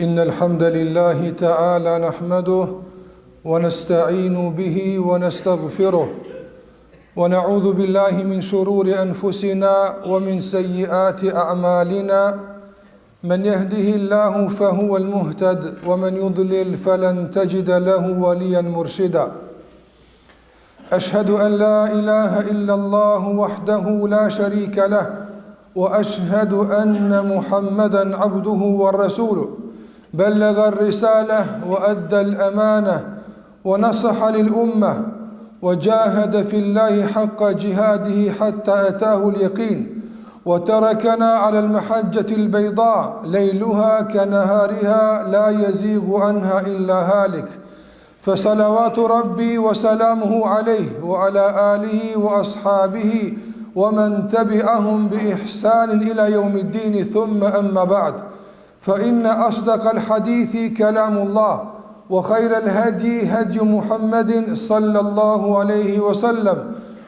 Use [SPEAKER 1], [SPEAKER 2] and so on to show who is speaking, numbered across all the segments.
[SPEAKER 1] إن الحمد لله تعالى نحمده ونستعين به ونستغفره ونعوذ بالله من شرور أنفسنا ومن سيئات أعمالنا من يهده الله فهو المهتد ومن يضلل فلن تجد له وليا مرشدا أشهد أن لا إله إلا الله وحده لا شريك له وأشهد أن محمدا عبده ورسوله بلغ الرسالة وأدى الأمانة ونصح للأمة وجاهد في الله حق جهاده حتى أتاه اليقين وتركنا على المحجة البيضاء ليلها كنهارها لا يزيغ عنها إلا هالك فصلوات ربي وسلامه عليه وعلى آله وأصحابه ومن تبعهم بإحسان إلى يوم الدين ثم أما بعد فإن أصدق الحديث كلام الله وخير الهدي هدي محمد صلى الله عليه وسلم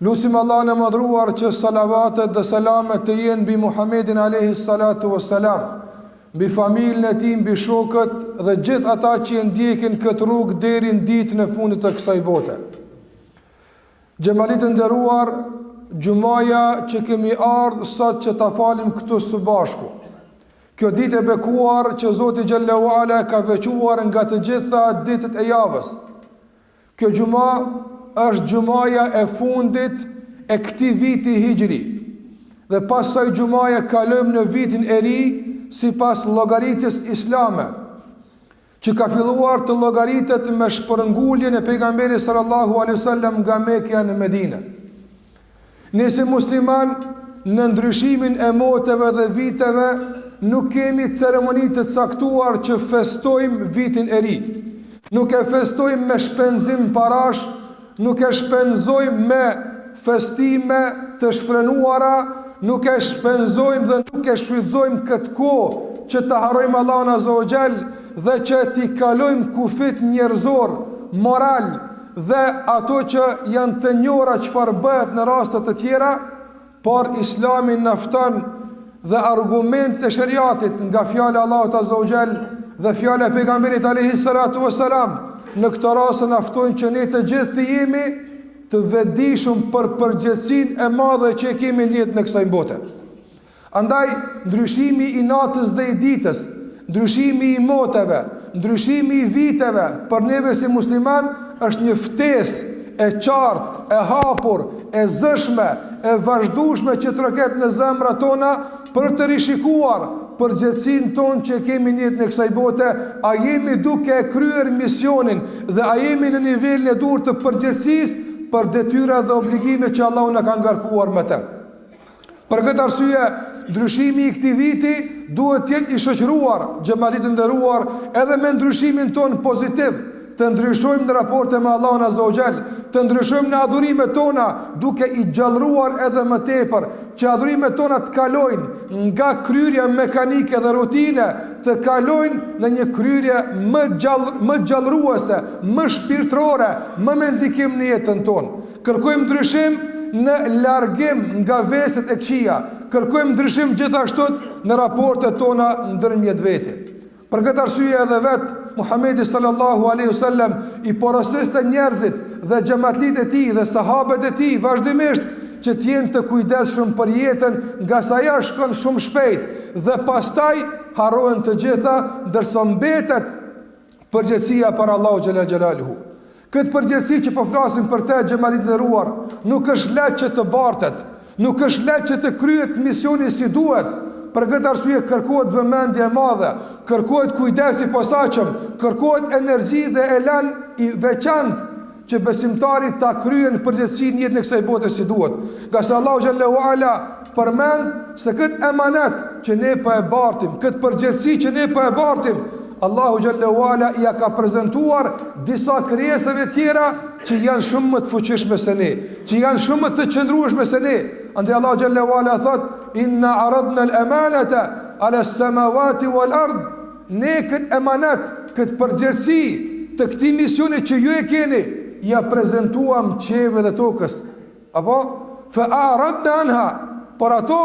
[SPEAKER 1] Lusim Allahun e Madhëruar që salavatet dhe selamet të jenë mbi Muhammedin alejhi salatu ves selam, mbi familjen e tij, mbi shokët dhe gjithë ata që e ndjekin këtë rrugë deri në ditën e fundit të kësaj bote. Xhematli të nderuar, xhumaja që kemi ardhur sot që ta falim këtu së bashku. Kjo ditë e bekuar që Zoti xhallahu ala e ka veçuar nga të gjitha ditët e javës, Kjo xhuma është xhumaja e fundit e këtij viti hixhri. Dhe pas kësaj xhumaje kalojmë në vitin e ri sipas llogaritjes islame, që ka filluar të llogaritet me shpërnguljen e pejgamberit sallallahu alaihi wasallam nga Mekja në Medinë. Ne si muslimanë në ndryshimin e moteve dhe viteve nuk kemi ceremoni të caktuar që festojmë vitin e ri. Nuk e festojmë me shpenzim parash, nuk e shpenzojmë me festime të shfrenuara, nuk e shpenzojmë dhe nuk e shfrytëzojmë këtë kohë që ta harrojmë Allahun Azze ve Xhel dhe që t'i kalojmë kufijtë njerëzorë, moralë, dhe ato që janë të njohura çfarë bëhet në raste të tjera, por Islami na fton dhe argumentet e sheriatit nga fjala e Allahut Azze ve Xhel dhe fjala e pejgamberit alejhi salatu ves selam në këtë rast na ftojnë që ne të gjithë të jemi të vetëdijshëm për përgjegjësinë e madhe që e kemi në jetën e kësaj bote. Andaj, ndryshimi i natës dhe i ditës, ndryshimi i moteve, ndryshimi i viteve për neve si muslimanë është një ftesë e qartë, e hapur, e zëshme, e vazhdueshme që troket në zemrat tona për të rishikuar përgjegjësinë tonë që e kemi në jetën e kësaj bote, a jemi duke e kryer misionin dhe a jemi në nivelin e duhur të përgjegjësisë për detyrat dhe obligimet që Allahu na ka ngarkuar me të. Për këtë arsye, ndryshimi i këtij viti duhet të jetë i shoqëruar xhematli të nderuar edhe me ndryshimin tonë pozitiv, të ndryshojmë në raporte me Allahun Azze ve Xhel, të ndryshojmë në adhurimet tona, duke i gjallëruar edhe më tepër, që adhurimet tona të kalojnë nga kryerja mekanike dhe rutine, të kalojnë në një kryerje më gjallë, më gjallëruese, më shpirtërore, më me ndikim në jetën tonë. Kërkojmë ndryshim në largim nga veset e këqija, kërkojmë ndryshim gjithashtu në raportet tona ndërmjet vete. Për këtë arsye edhe vetë Muhamedi sallallahu alaihi wasallam i porosiste njerëzit dhe xhematlitë e tij dhe sahabët e tij vazhdimisht që të jenë të kujdesshëm për jetën ngase ajo shkon shumë shpejt dhe pastaj harrohen të gjitha ndërsa mbetet Përgjegjësia para Allahu xhelle xhelaluhu. Këtë përgjegjësi që po flasim për te, xhemat i nderuar, nuk është lehtë që të bartet, nuk është lehtë që të kryhet misioni si duhet. Për këtë arsye kërkohet vëmendje e madhe, kërkohet kujdes i posaçëm, kërkohet energji dhe elan i veçantë. që besimtari ta kryen përgjegjësinë në jetën e kësaj bote si duhet. Ngase Allahu xhelle ue ala përmend se këtë emanet që ne po e bartim, këtë përgjegjësi që ne po e bartim, Allahu xhelle ue ala ia ka prezentuar disa krijesave tjera që janë shumë më të fuqishme se ne, që janë shumë më të qëndrueshme se ne. Andaj Allahu xhelle ue ala thotë, inna aradnal emanete, alas semavati wal ard, Ne këtë emanet, këtë përgjegjësi të këtij misioni që ju e keni, ia prezentuam qiejve dhe tokës. Apo, fa'aradna anha, por ato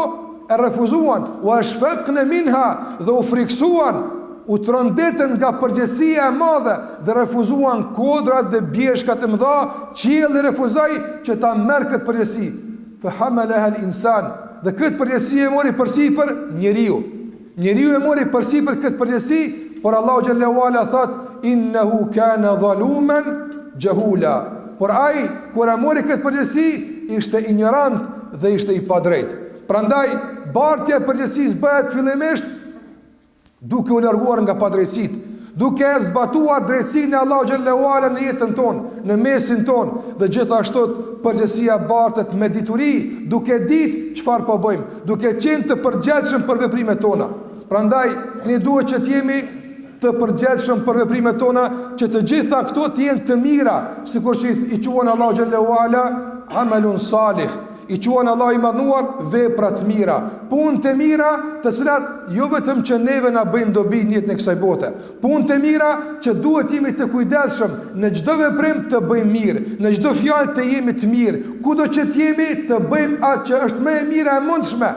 [SPEAKER 1] e refuzuan, wa ashfaqna minha, dhe u frikësuan, u tronditën nga përgjegjësia e madhe dhe refuzuan kodrat dhe bjeshkat e mëdha, qielli refuzoi që ta merr këtë përgjegjësi, fahamalaha al-insan, dhe këtë përgjegjësi e mori përsipër njeriu. Njeriu e mori përsipër këtë përgjegjësi, por Allahu xhelle ue ala thotë innehu kana zaluman jahula. Por ai kur e mori këtë përgjegjësi ishte injorant dhe ishte i padrejtë. Prandaj bartja e përgjegjësisë bëhet fillimisht duke u larguar nga padrejtësitë, Duke e zbatuar drejtësinë e Allahut xhelle ue ala në jetën tonë, në mesin tonë dhe gjithashtu përgjegjësia bartet me dituri, duke ditë çfarë po bëjmë, duke qenë të përgjegjshëm për veprimet tona. Prandaj ne duhet që të jemi të përgjegjshëm për veprimet tona, që të gjitha këto të jenë të mira, sikur që i quan Allahu xhelle ue ala amalun salih. I quan Allahu i Madhnuar vepra të mira, punët e mira, të cilat jo vetëm që neve na bëjnë dobi në jetën e kësaj bote, punët e mira që duhet të jemi të kujdesshëm në çdo veprim të bëjmë mirë, në çdo fjalë të jemi të mirë, kudo që të jemi të bëjmë atë që është më e mira e mundshme.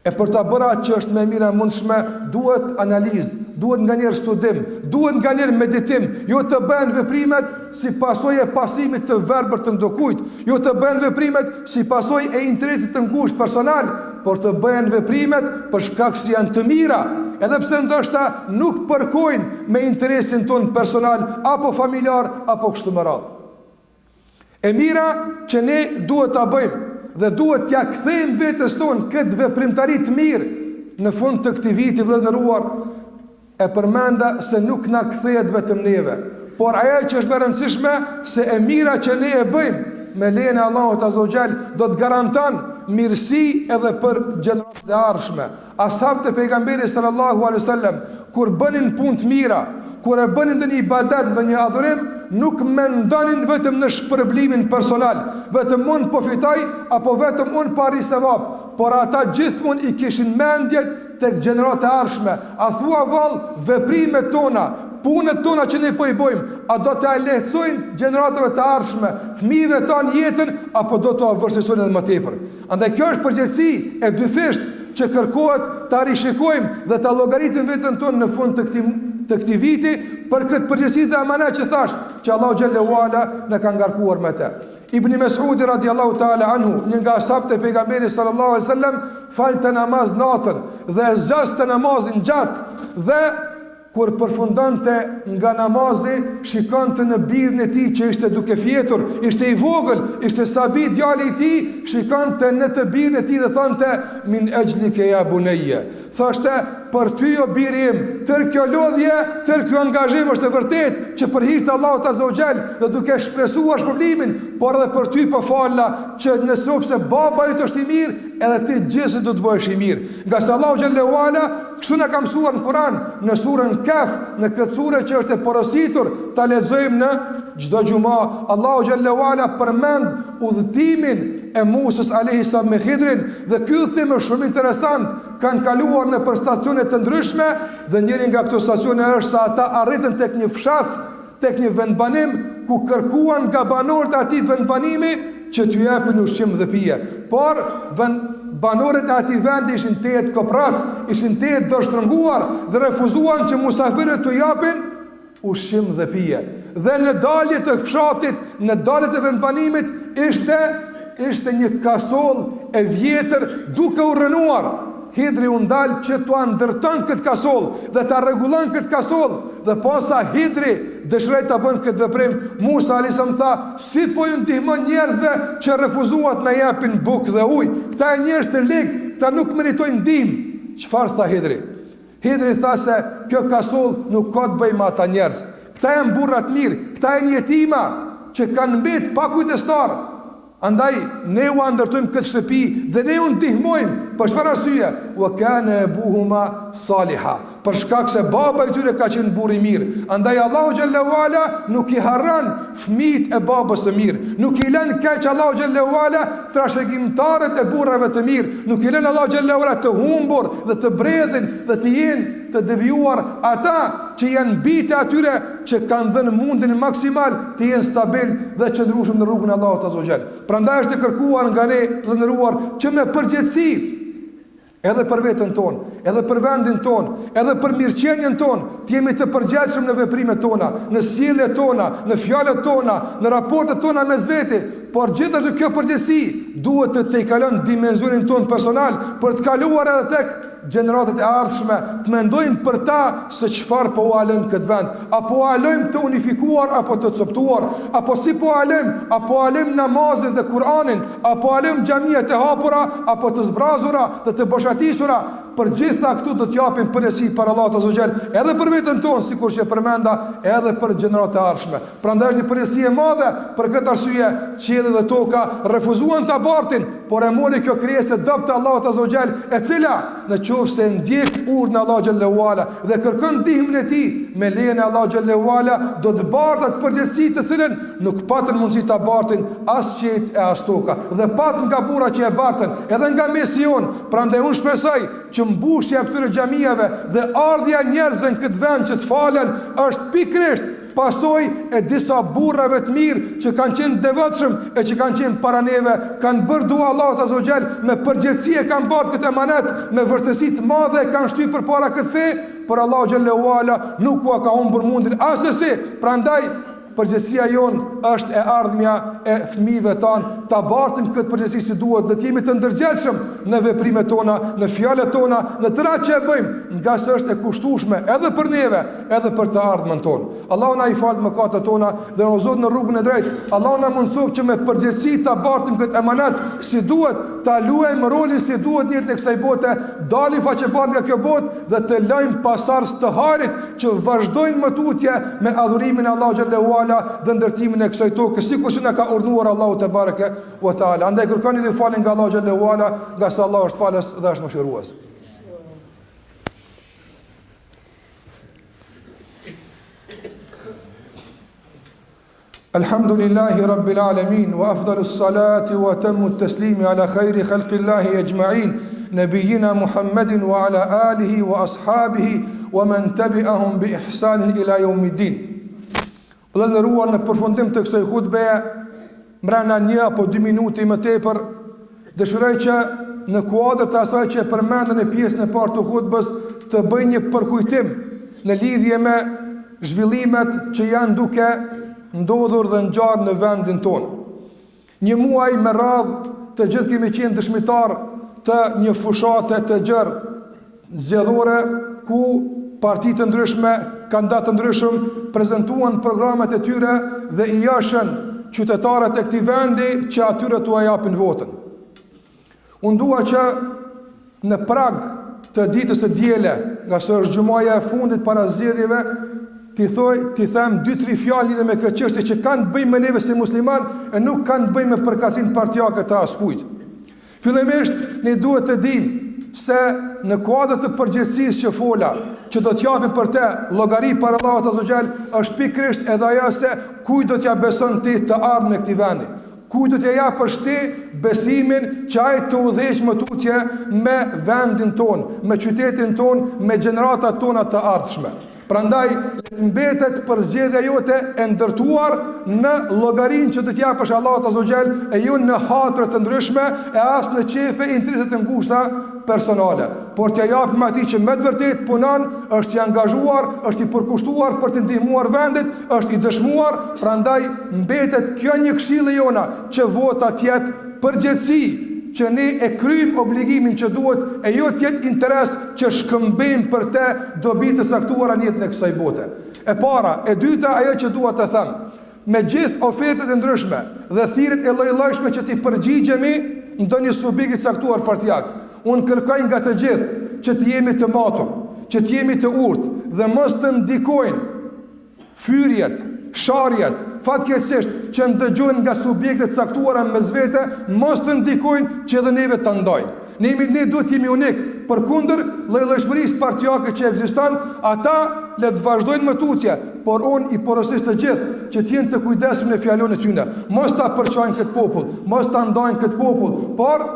[SPEAKER 1] E për ta bërë atë që është më e mira e mundshme, duhet analizë, duhet nganjëherë studim, duhet nganjëherë meditim, jo të bëhen veprimet si pasojë e pasimit të verbër të ndokujt, jo të bëhen veprimet si pasojë e interesit të ngushtë personal, por të bëhen veprimet për shkak se janë të mira, edhe pse ndoshta nuk përkojnë me interesin tonë personal apo familjar apo kështu me radhë. E mira që ne duhet ta bëjmë dhe duhet t'ia kthejmë vetes tonë këtë veprimtari të mirë në fund të këtij viti vëlla i nderuar e përmenda se nuk na kthehet vetëm neve por ajo që është më e rëndësishme se e mira që ne e bëjmë me lejen e Allahut azza wa jall do të garanton mirësi edhe për gjeneratat e ardhshme Ashabët e Pejgamberit sallallahu alaihi wasallam kur bënin punë të mira, kur e bënin ndonjë ibadet, ndonjë adhurim, nuk mendonin vetëm në shpërblimin personal, vetëm unë po fitoj apo vetëm unë po arrij sevap, por ata gjithmonë i kishin mendjet tek gjeneratat e ardhshme. A thua vallë veprimet tona, punët tona që ne po i bëjmë, a do t'ua lehtësojnë gjeneratave të ardhshme, fëmijëve tanë jetën apo do t'ua vështirësojnë edhe më tepër? Andaj kjo është përgjegjësi e dyfishtë që kërkohet ta rishikojmë dhe ta llogaritim veten tonë në fund të këtij të këtij viti për këtë përgjegjësi dhe amanet që thash që Allahu xhallahu ala na ka ngarkuar me të. Ibn Mes'udi radiallahu ta'ala anhu, një nga ashabët e pejgamberit sallallahu alaihi wasallam, falte namaz natën dhe e zgjaste namazin gjatë dhe Kur përfundonte nga namazi, shikonte në birin e tij që ishte duke fjetur, ishte i vogël, ishte sabi djali i tij, shikonte në të birin e tij dhe thonte min ajlike ya bunayya. Thoshte për ty o biri im, tërë kjo lodhje, tërë ky angazhim është e vërtetë që për hir të Allahut Azza wa Jall dhe duke shpresuar shpërblimin, por edhe për ty po falem që nëse baba yt është i mirë, edhe ti gjithsesi do të bëhesh i mirë. Ngase Allahu Xhallahu Ala Kështu na ka mësuar në Kur'an, në surën Kehf, në këtë sure që është e porositur ta lexojmë në çdo xhuma. Allahu xhallahu ala përmend udhëtimin e Musës alayhis salam me Hidrin dhe ky udhëtim është shumë interesant. Kanë kaluar nëpër stacione të ndryshme dhe njëri nga këto stacione është se ata arritën tek një fshat tek një vendbanim ku kërkuan nga banorët e atij vendbanimi që t'ju japin ushqim dhe pije, por vend, banorët e atij vendi ishin tejet koprrac, ishin tejet dorështrënguar dhe refuzuan që musafirët t'u japin ushqim dhe pije. Dhe në dalje të fshatit, në dalje të vendbanimit ishte ishte një kasollë e vjetër duke u rrënuar. Hidri u ndal që t'ua ndërton këtë kasollë dhe ta rregullon këtë kasollë, dhe posa Hidri dëshiroi ta bënë këtë veprim, Musa alaihissalam tha, Si po ju ndihmon njerëzve që refuzuan të na japin bukë dhe ujë? Këta janë njerëz të ligë, këta nuk meritojnë ndihmë. Çfarë tha Hidri? Hidri tha se kjo kasollë nuk ka të bëjë me ata njerëz. Këta janë burra të mirë, këta janë jetima që kanë mbetë pa kujdestar. Andaj ne ua ndërtojmë këtë shtëpi dhe ne u ndihmojmë, për çfarë arsye? Wa kana abuhuma saliha, për shkak se baba e tyre ka qenë burrë i mirë, andaj Allahu xhalla uala nuk i harron fëmijët e babës së mirë, nuk i lën keq Allahu xhalla uala trashëgimtarët e burrave të mirë, nuk i lën Allahu xhalla uala të humbur dhe të bredhin dhe të jenë të devijuar ata që janë bijtë e atyre që kanë dhënë mundin maksimal të jenë stabil dhe qëndrueshëm në rrugën e Allahut Azza wa Jall. Prandaj është e kërkuar nga ne të nderuar që me përgjegjësi edhe për veten tonë, edhe për vendin tonë, edhe për mirëqenien tonë, të jemi të përgjegjshëm në veprimet tona, në sjelljet tona, në fjalët tona, në raportet tona mes vete, por gjithashtu kjo përgjegjësi duhet të tejkalon dimensionin tonë personal për të kaluar edhe tek gjeneratat e ardhshme të mendojmë për ta se çfarë po ua lëmë këtë vend, a po ua lëmë të unifikuar apo të copëtuar, apo si po ua lëmë, a po ua lëmë namazin dhe Kur'anin, a po ua lëmë xhamiat e hapura apo të zbrazura dhe të boshatisura, për gjitha këto do të japim përgjegjësi para Allahut azza wa xhel, edhe për veten tonë sikur që e përmenda edhe për gjeneratat e ardhshme. Prandaj është një përgjegjësi e madhe, për këtë arsye qielli dhe toka refuzuan ta bartin, por e mori kjo krijesë e dobët e Allahut Azza wa Jall, e cila në qoftë se e ndjek urdhrin e Allahut Xhallahu Ala dhe kërkon ndihmën e tij, me lejen e Allahut Xhallahu Ala do ta bartë atë përgjegjësi të cilën nuk patën mundësi ta bartin as qiejt e as toka dhe pat nga burra që e bartën edhe nga mesi jonë, prandaj unë shpresoj që mbushja e këtyre xhamive dhe ardhja e njerëzve në këtë vend që të falen është pikërisht Pasojë e disa burrave të mirë që kanë qenë devotshëm e që kanë qenë para neve, kanë bërë dua Allahut azza wa xal, me përgjegjësi e kanë bartë këtë emanet, me vështirësi të madhe e kanë shty përpara këtë fe, por Allahu xhallahu ala nuk ua ka humbur mundin asesi, prandaj përgjegjësia jonë është e ardhmja e fëmijëve tanë, ta bartim këtë përgjegjësi si duhet dhe të jemi të ndërgjegjshëm në veprimet tona, në fjalët tona, në të tëra që e bëjmë, ngase është e kushtueshme edhe për neve, edhe për të ardhmen tonë. Allahu na i faltë mëkatet tona dhe na udhëzoftë në rrugën e drejtë. Allahu na mundësoftë që me përgjegjësi ta bartim këtë emanet si duhet, ta luajmë rolin si duhet në jetën e kësaj bote, dalim faqebardh nga kjo botë dhe të lëmë pasardhës të hajrit që vazhdojnë më tutje me adhurimin e Allahu xhallahu ala dhe ndërtimin e kësaj toke, sikur që na ka urdhëruar Allahu tebareke ve teala. Andaj kërkoni falje nga Allahu xhallahu ala, ngase Allahu është falës dhe është mëshirues. الحمد لله رب العالمين وأفضل الصلاة وتم التسليم على خير خلق الله أجمعين نبينا محمد وعلى آله وأصحابه ومن تبعهم بإحسان إلى يوم الدين Vëllezër të nderuar në përfundim të kësoj hutbeje, mrena një apo dy minuti më tepër, dëshiroj që në kuadër të asaj që e përmendëm në pjesën e parë të hutbës, të bëj një përkujtim në lidhje me zhvillimet që janë duke ndodhur dhe ngjarë në vendin tonë. Një muaj me radhë të gjithë kemi qenë dëshmitar të një fushate të gjërë zgjedhore ku parti të ndryshme, kandidat të ndryshëm, prezentuan programet e tyre dhe i joshën qytetarët e këtij vendi që atyre t'ua japin votën. Unë dua që në prag të ditës së diele, ngase është xhumaja e fundit para zgjedhjeve, ti thoj, ti them dy tri fjalë lidhur me këtë çështje që kanë të bëjnë me neve si musliman e nuk kanë të bëjnë me përkatësinë partiake të askujt. Fillimisht ne duhet të dimë se në kuadër të përgjegjësisë që fola, që do të japim për të llogari para Allahut azze ue xhel, është pikërisht edhe ajo se kujt do t'ja beson ti të ardhmen e këtij vendi. Kujt do t'ia japësh ti besimin që ai të udhëheqë më tutje me vendin tonë, me qytetin tonë, me gjeneratat tona të ardhshme? Prandaj, le të mbetet përzgjedhja jote e ndërtuar në llogarinë që do t'i japësh Allahut Azze ue Xhel, e jo në hatre të ndryshme e as në qejfe e interese të ngushta personale, por t'ja japim atij që me të vërtetë punon, është i angazhuar, është i përkushtuar për t'i ndihmuar vendit, është i dëshmuar, prandaj mbetet kjo një këshillë e jona që vota të jetë përgjegjësi që ne e kryjmë obligimin që duhet e jo të jetë interes që shkëmbejmë për te dobi të caktuara në jetën e kësaj bote. E para, e dyta ajo që dua të them, Me gjithë ofertat e ndryshme dhe thirrjet e llojllojshme që t'i përgjigjemi ndonjë subjekti të caktuar partiak, unë kërkoj nga të gjithë që të jemi të matur, që të jemi të urtë dhe mos të ndikojnë fyerjet, sharjet, fatkeqësisht, që dëgjohen nga subjekte të caktuara mes vete, mos të ndikojnë që edhe neve të na ndajnë. Ne jemi ne duhet të jemi unikë, përkundër llojllojshmërisë partiake që ekziston, ata le të vazhdojnë më tutje, por unë i porosis të gjithë që të jenë të kujdesshëm në fjalën e tyre, mos ta përçajnë këtë popull, mos ta ndajnë këtë popull, por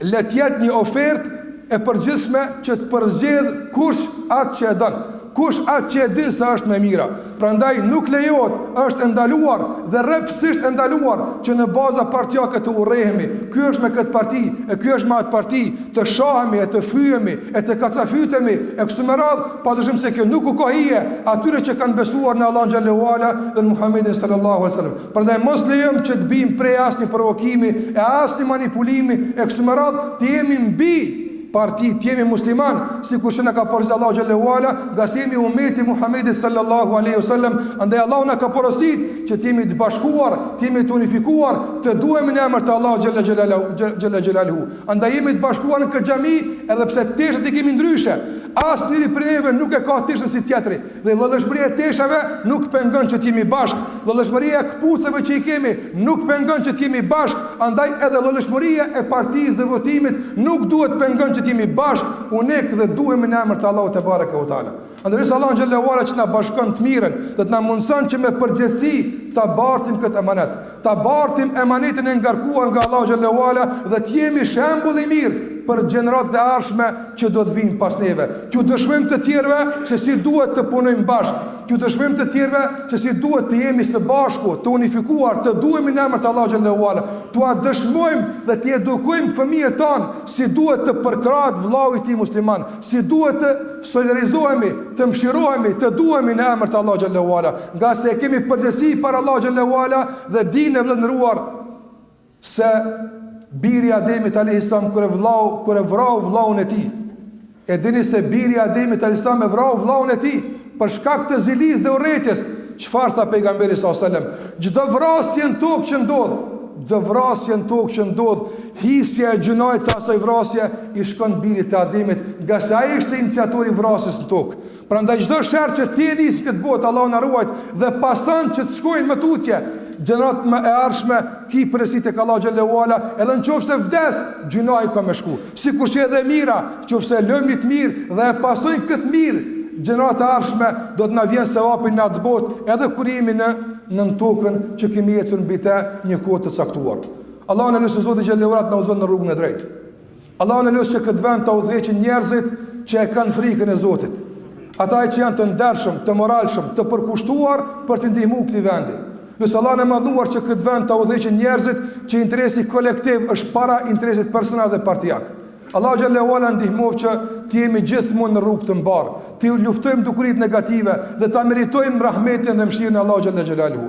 [SPEAKER 1] le të jetë një ofertë e përgjithshme që të përzgjedhë kush atë që e don, kush atë që e din se është më e mira. Prandaj nuk lejohet, është e ndaluar dhe rreptësisht e ndaluar që në baza partiake të urrehemi, ky është me këtë parti e ky është me atë parti, të shahemi e të fyemi e të kacafytemi e kështu me radhë, padyshim se kjo nuk u ka hije atyre që kanë besuar në Allahun xhel-le ue ala dhe në Muhamedin sallallahu alaihi wasallam. Prandaj mos lejojmë që të bijmë pre e asnjë provokimi e asnjë manipulimi e kështu me radhë, të jemi mbi partitë, të jemi musliman, sikurse na ka porositur Allahu xhel-le ue ala, ngase jemi umeti i Muhammedit sallallahu aleyhu sallam, andaj Allahu na ka porositur që të jemi të bashkuar, të jemi të unifikuar, të duhemi në emër të Allahut xhel-le xhelaluhu, andaj jemi të bashkuar në këtë xhami, edhe pse teshat i kemi ndryshe, asnjëri prej neve nuk e ka teshën si tjetri, Dhe llojllojshmëria e teshave nuk pengon që të jemi bashkë, llojllojshmëria e këpucëve që i kemi nuk pengon që të jemi bashkë, andaj edhe llojllojshmëria e partisë dhe votimit nuk duhet të pengon që të jemi bashkë, unikë dhe duhemi në emër të Allahut tebareke ue teala. Andaj e lus Allahun xhel-le ue ala që të na bashkon në të mirën dhe të na mundëson që me përgjegjësi ta bartim këtë emanet. ta bartim emanetin e ngarkuar nga Allahu xhallahu ala dhe të jemi shembull i mirë për gjeneratat e ardhshme që do të vijnë pas neve. T'ju dëshmojmë të tjerëve se si duhet të punojmë bashkë, t'ju dëshmojmë të tjerëve se si duhet të jemi së bashku, të unifikuar, të duhemi në emër të Allahu xhallahu ala. T'ua dëshmojmë dhe t'i edukojmë fëmijët tanë si duhet të përkrahet vëllau i tij musliman, si duhet të solidarizohemi, të mëshirohemi, të duhemi në emër të Allahu xhallahu ala, ngase e kemi përgjegjësi para Allahu xhallahu ala dhe e dini vëllezër të nderuar se biri i Ademit alayhis salam kur e vllau, kur e vrau vllaun e tij. E dini se biri i Ademit alayhis salam e vrau vllaun e tij për shkak të zilisë dhe urrejtjes. Çfarë tha pejgamberi sallallahu alajhi wasallam? Çdo vrasje në tokë që ndodh, çdo vrasje në tokë që ndodh, Hisja e gjynahit të asaj vrasje i shkon birit të Ademit, ngase ai ishte iniciatori i vrasjes në tokë. Prandaj çdo sherr që ti e nis në këtë botë, Allahu na ruajt, dhe pason që të shkojnë më tutje gjeneratat e ardhshme, ki përgjegjësi tek Allahu xhelle uala, edhe në qoftë se vdes, gjynahi ka me shku. Sikur që edhe e mira, në qoftë se lëmë një të mirë dhe e pasojnë këtë të mirë gjeneratat e ardhshme, do të na vjen sevapi në atë botë, edhe kur jemi nën tokën që kemi ecur mbi të një kohë të caktuar. Allahun e lus, Zotin xhallahu ala të na udhëzon në rrugën e drejtë. Allahun e lus që këtë vend ta udhëheqin njerëzit që e kanë frikën e Zotit. Ata që janë të ndershëm, të moralshëm, të përkushtuar për t'i ndihmu këtij vendi. Lus Allahun e madhëruar që këtë vend ta udhëheqin njerëzit që interesi kolektiv është para interesit personal dhe partiak. Allahu xhallahu ala na ndihmoftë që të jemi gjithmonë në rrugë të mbarë, t'i luftojmë dukuritë negative dhe ta meritojmë rahmetin dhe mëshirën e Allahu xhallahu ala.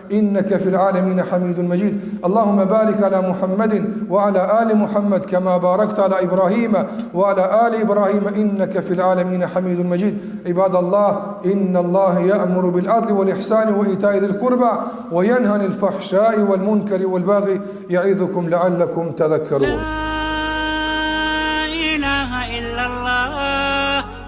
[SPEAKER 1] إنك في العالمين حميد مجيد اللهم بارك على محمد وعلى آل محمد كما باركت على إبراهيم وعلى آل إبراهيم إنك في العالمين حميد مجيد عباد الله إن الله يأمر بالعدل والإحسان وإيتاء ذي القربى وينهى عن الفحشاء والمنكر والبغي يعظكم لعلكم تذكرون
[SPEAKER 2] لا إله إلا الله